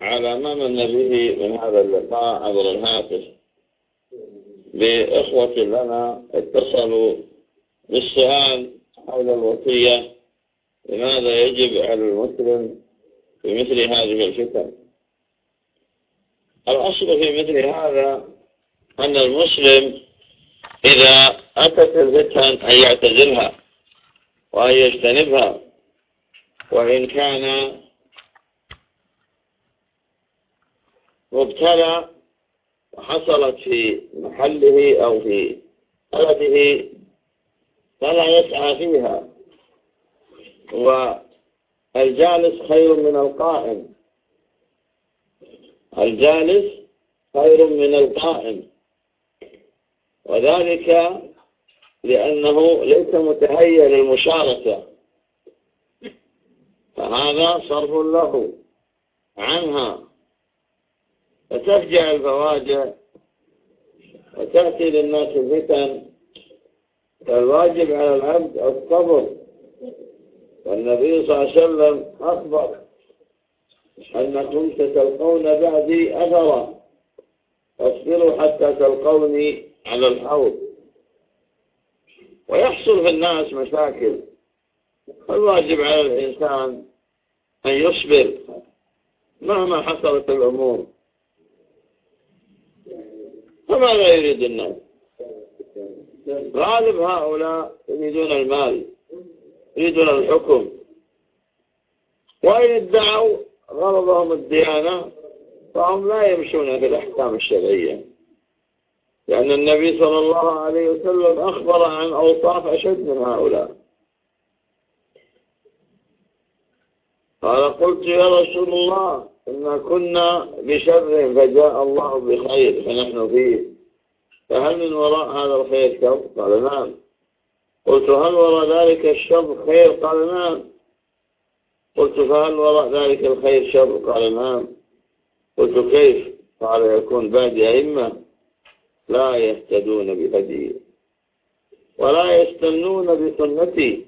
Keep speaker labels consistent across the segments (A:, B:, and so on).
A: على ما من به من هذا اللقاء عبر الهاتف. بإخوة لنا اتصلوا بالسؤال حول الوصية لماذا يجب على المسلم في مثل هذه الفتن. الأصل في مثل هذا أن المسلم إذا أتت الفتن أن يعتزلها وأن يجتنبها وإن كان مبتلى وحصلت في محله أو في بلده فلا يسعى فيها. والجالس خير من القائم. الجالس خير من القائم. وذلك لأنه ليس متهيأ للمشاركة. فهذا صرف له عنها. فتفجع الفواجع وتأتي للناس الفتن فالواجب على العبد الصبر. والنبي صلى الله عليه وسلم أخبر أنكم ستلقون بعدي أثرا. فاصبروا حتى تلقوني على الحوض. ويحصل في الناس مشاكل. فالواجب على الإنسان أن يصبر مهما حصلت الأمور. فماذا يريد الناس؟ غالب هؤلاء يريدون المال يريدون الحكم. وإن ادعوا غرضهم الديانة فهم لا يمشون في الأحكام الشرعية. لأن النبي صلى الله عليه وسلم أخبر عن أوصاف أشد من هؤلاء. قال قلت يا رسول الله إن كنا بشر فجاء الله بخير فنحن فيه. فهل من وراء هذا الخير شر؟ قال نعم. قلت هل وراء ذلك الشر خير؟ قال نعم. قلت فهل وراء ذلك الخير شر؟ قال نعم. قلت كيف؟ قال يكون بعد أئمة لا يهتدون بهدي ولا يستنون بسنتي.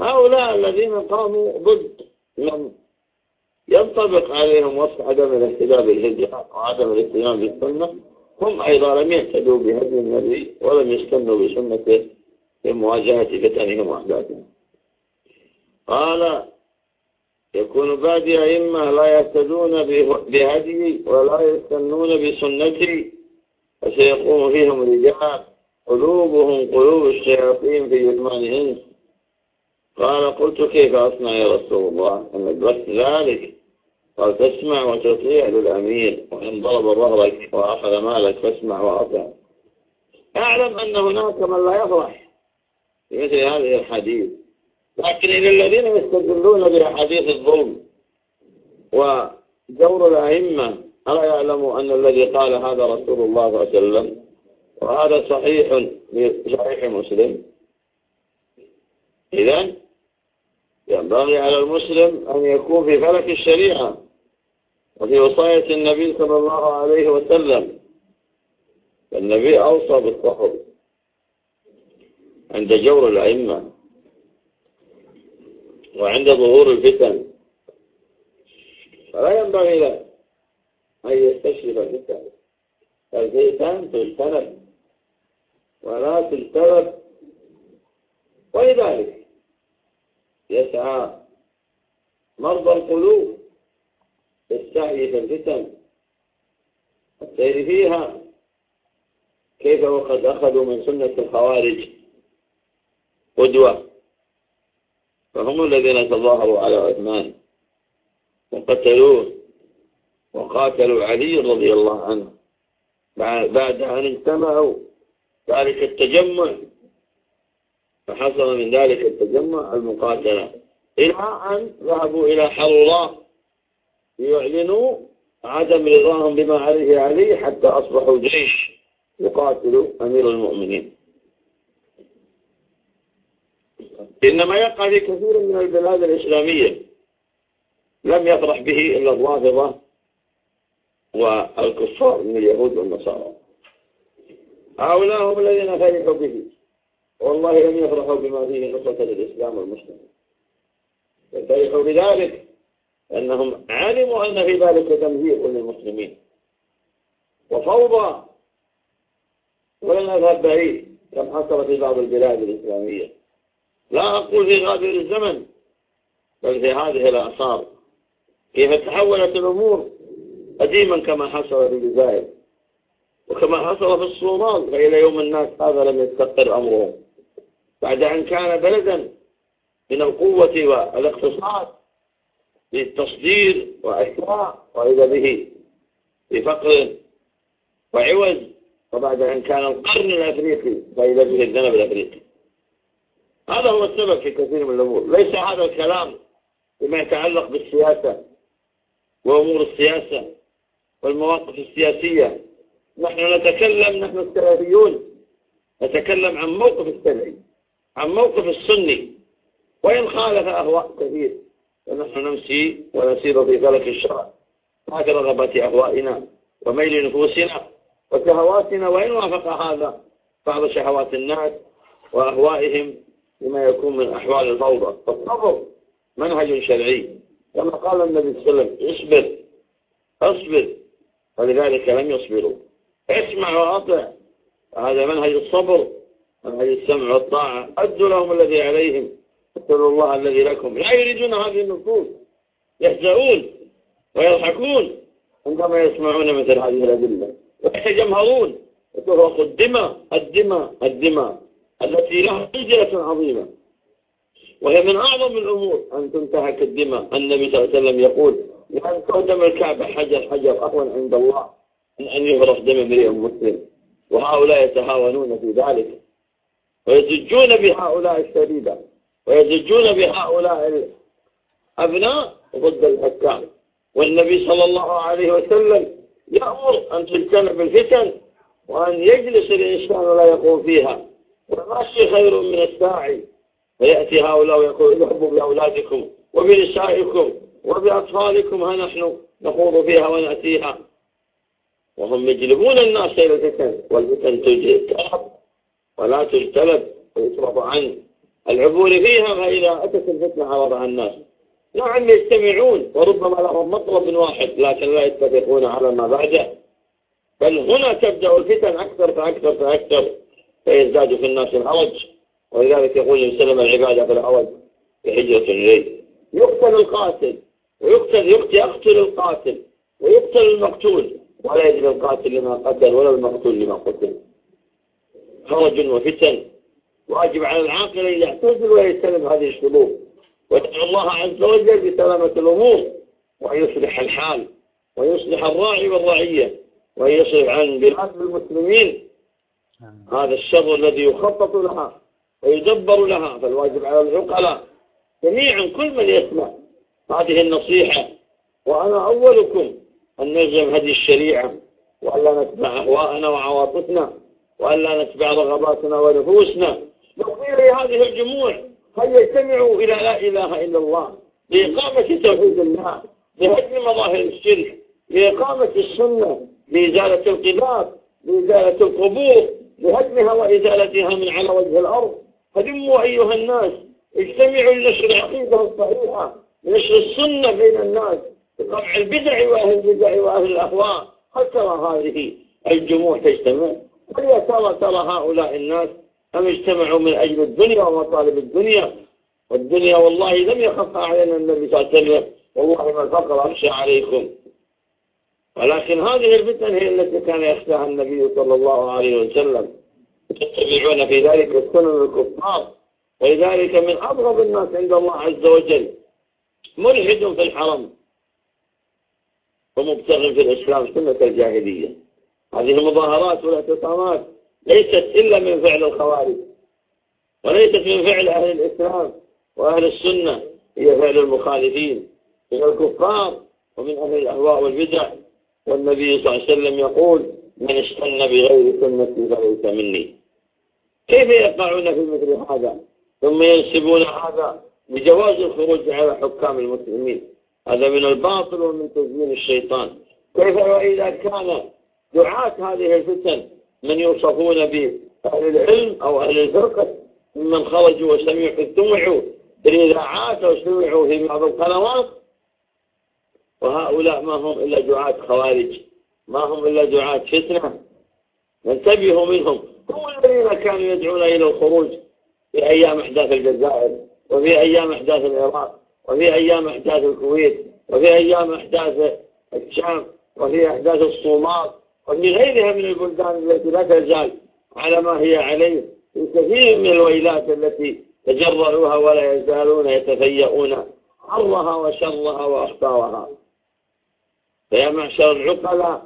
A: هؤلاء الذين قاموا ضد من ينطبق عليهم وصف عدم الاهتداء بالهجرة وعدم الاهتمام بالسنة. هم أيضا لم يهتدوا بهدي النبي ولم يستنوا بسنته في مواجهة فتنهم وأحداثهم. قال يكون بعد أئمة لا يهتدون بهدي ولا يستنون بسنتي فسيقوم فيهم رجال قلوبهم قلوب الشياطين في جثمان قال قلت كيف أصنع يا رسول الله؟ أن أدركت ذلك قال تسمع وتطيع للأمير وإن ضرب ظهرك وأخذ مالك فاسمع وأطع أعلم أن هناك من لا يفرح بمثل هذه الحديث. لكن إلى الذين يستدلون بأحاديث الظلم ودور الأئمة ألا يعلموا أن الذي قال هذا رسول الله صلى الله عليه وسلم وهذا صحيح صحيح مسلم؟ إذن ينبغي على المسلم أن يكون في فلك الشريعة وفي وصاية النبي صلى الله عليه وسلم. النبي أوصى بالصحر عند جور الأئمة وعند ظهور الفتن. فلا ينبغي له أن يستشرف الفتن. الفتن تجتنب ولا تجتنب ولذلك يسعى مرضى القلوب السعي في الفتن. السير فيها كيف وقد أخذوا من سنة الخوارج قدوة. فهم الذين تظاهروا على عثمان وقتلوه وقاتلوا علي رضي الله عنه. بعد أن اجتمعوا ذلك التجمع فحصل من ذلك التجمع المقاتلة. إلى أن ذهبوا إلى حرورة ليعلنوا عدم رضاهم بما عليه علي حتى أصبحوا جيش يقاتل أمير المؤمنين. إنما يقع في كثير من البلاد الإسلامية. لم يفرح به إلا الرافضة والكفار من اليهود والنصارى. هؤلاء هم الذين فرحوا به. والله لم يفرحوا بما فيه نصرة للإسلام والمسلمين فرحوا بذلك أنهم علموا أن في ذلك تمهيق للمسلمين. وفوضى ولن أذهب بعيد كم حصل في بعض البلاد الإسلامية. لا أقول في غابر الزمن بل في هذه الأعصار كيف تحولت الأمور قديما كما حصل في الجزائر وكما حصل في الصومال فإلى يوم الناس هذا لم يستقر أمرهم. بعد أن كان بلدا من القوة والاقتصاد للتصدير وأشياء وإذا به بفقر وعوز وبعد أن كان القرن الأفريقي فإذا به الذنب الأفريقي. هذا هو السبب في كثير من الأمور. ليس هذا الكلام بما يتعلق بالسياسة وأمور السياسة والمواقف السياسية. نحن نتكلم نحن السلفيون نتكلم عن موقف السلفي. عن موقف السني. وإن خالف أهواء كثير فنحن نمشي ونسير في فلك الشرع. مع رغبة أهوائنا وميل نفوسنا وشهواتنا وإن وافق هذا بعض شهوات الناس وأهوائهم لما يكون من أحوال الفوضى. فالصبر منهج شرعي. كما قال النبي صلى الله عليه وسلم اصبر اصبر. ولذلك لم يصبروا. اسمع وأطع. هذا منهج الصبر. منهج السمع والطاعة. أدوا لهم الذي عليهم. اسألوا الله الذي لكم. لا يريدون هذه النصوص يهزؤون ويضحكون عندما يسمعون مثل هذه الأدلة. ويتجمهرون. وتفرق الدماء الدماء الدماء التي لها منزلة عظيمة. وهي من أعظم الأمور أن تنتهك الدماء. النبي صلى الله عليه وسلم يقول لأن تهدم الكعبة. حجر حجر. أهون عند الله. من أن يغرف دم امرئ مسلم. وهؤلاء يتهاونون في ذلك. ويزجون بهؤلاء الشديدة. ويزجون بهؤلاء الأبناء ضد الحكام. والنبي صلى الله عليه وسلم يأمر أن تجتنب الفتن وأن يجلس الإنسان لا يقوم فيها. والماشي خير من الساعي. فيأتي هؤلاء ويقول اذهبوا بأولادكم وبنسائكم وبأطفالكم ها نحن نخوض فيها ونأتيها. وهم يجلبون الناس إلى الفتن. والفتن تجلب. ولا تجتلب ويصرف عن العبور فيها فإذا أتت الفتنة عرضها الناس. نعم يجتمعون وربما لهم مطلب واحد لكن لا يتفقون على ما بعده. بل هنا تبدأ الفتن أكثر فأكثر فأكثر فيزداد في الناس الهرج ولذلك يقول وسلم العبادة في الأول بحجرة الليل. يقتل القاتل ويقتل يقتل القاتل ويقتل المقتول. ولا يجري القاتل لما قتل ولا المقتول لما قتل. خرج وفتن واجب على العاقل أن يعتزل ويجتنب هذه الشرور ويدعو الله عز وجل بسلامة الأمور وأن يصلح الحال ويصلح الراعي والرعية وأن يصلح عن بلاد المسلمين. هذا الشر الذي يخطط لها ويدبر لها فالواجب على العقلاء جميعا كل من يسمع هذه النصيحة. وأنا أولكم أن نلزم هذه الشريعة وألا نتبع أهواءنا وعواطفنا وألا نتبع رغباتنا ونفوسنا. نقول لهذه الجموع. هل يجتمعوا إلى لا إله إلا الله. لإقامة توحيد الله. لهدم مظاهر الشرك. لإقامة السنة. لإزالة القباب. لإزالة القبور. لهدمها وإزالتها من على وجه الأرض. هدموا أيها الناس. اجتمعوا لنشر العقيدة الصحيحة لنشر السنة بين الناس. بقطع البدع وأهل البدع وأهل الأهواء. ترى هذه الجموع تجتمع. يا ترى هؤلاء الناس أم اجتمعوا من أجل الدنيا ومطالب الدنيا؟ والدنيا والله لم يخفى علينا النبي صلى الله عليه وسلم. والله ما الفقر أخشى عليكم. ولكن هذه الفتن هي التي كان يخشاها النبي صلى الله عليه وسلم. تتبعون في ذلك سنن الكفار. ولذلك من أبغض الناس عند الله عز وجل. ملحد في الحرم. ومبتغ في الإسلام سنة الجاهلية. هذه المظاهرات والاعتصامات ليست إلا من فعل الخوارج وليست من فعل أهل الإسلام وأهل السنة هي فعل المخالفين من الكفار ومن أهل الأهواء والبدع. والنبي صلى الله عليه وسلم يقول من استنى بغير سنتي فليس مني. كيف يقعون في مثل هذا؟ ثم ينسبون هذا بجواز الخروج على حكام المسلمين. هذا من الباطل ومن تزمين الشيطان. كيف وإذا كان دعاة هذه الفتن من يوصفون بأهل العلم أو أهل الفرقة ممن خرجوا وسمعوا استمعوا في الإذاعات أو سمعوا في بعض القنوات. وهؤلاء ما هم إلا دعاة خوارج ما هم إلا دعاة فتنة. انتبهوا منهم. هم الذين كانوا يدعون إلى الخروج في أيام أحداث الجزائر وفي أيام أحداث العراق وفي أيام أحداث الكويت وفي أيام أحداث الشام وفي أحداث الصومال. وفي غيرها من البلدان التي لا تزال على ما هي عليه في كثير من الويلات التي تجرعوها ولا يزالون يتفيئون حرها وشرها وأخطارها فيا معشر العقلاء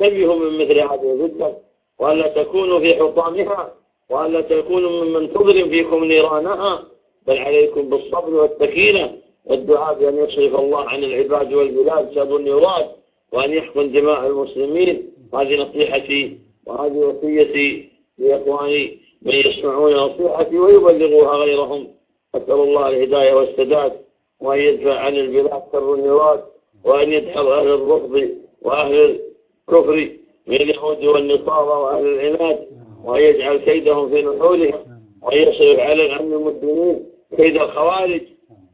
A: انتبهوا من مثل هذه الفتنة وألا تكونوا في حطامها وألا تكونوا ممن تظلم فيكم نيرانها بل عليكم بالصبر والتكينة والدعاء بأن يصرف الله عن العباد والبلاد شر النيران وأن يحكم دماء المسلمين. هذه نصيحتي وهذه وصيتي لإخواني من يسمعون نصيحتي ويبلغوها غيرهم. أسأل الله الهداية والسداد وأن يدفع عن البلاد شر النيران وأن يدحض أهل الرفض وأهل الكفر من اليهود والنصارى وأهل العناد وأن يجعل كيدهم في نحورهم وأن يصرف على عن المسلمين كيد الخوارج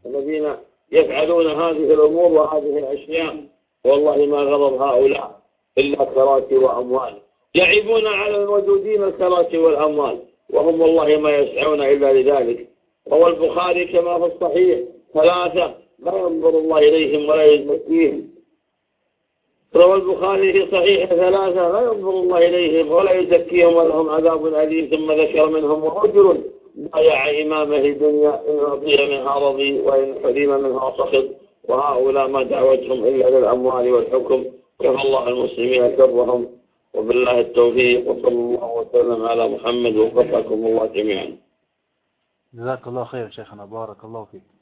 A: الذين يفعلون هذه الأمور وهذه الأشياء. والله ما غضب هؤلاء. إلا كراتي وأموال يعيبون على الموجودين الكراتي والأموال وهم والله ما يسعون إلا لذلك. روى البخاري كما في الصحيح ثلاثة لا ينظر الله إليهم ولا يزكيهم. روى البخاري في صحيح ثلاثة لا ينظر الله إليهم ولا يزكيهم ولهم عذاب أليم ثم ذكر منهم رجل بايع إمامه الدنيا إن رضي منها رضي وإن حرم منها سخط وهؤلاء ما دعوتهم إلا للأموال والحكم. كفى الله المسلمين. شرهم وبالله التوفيق. وصلى الله وسلم على محمد وفقكم الله جميعا.
B: جزاك الله خير شيخنا. بارك الله فيك.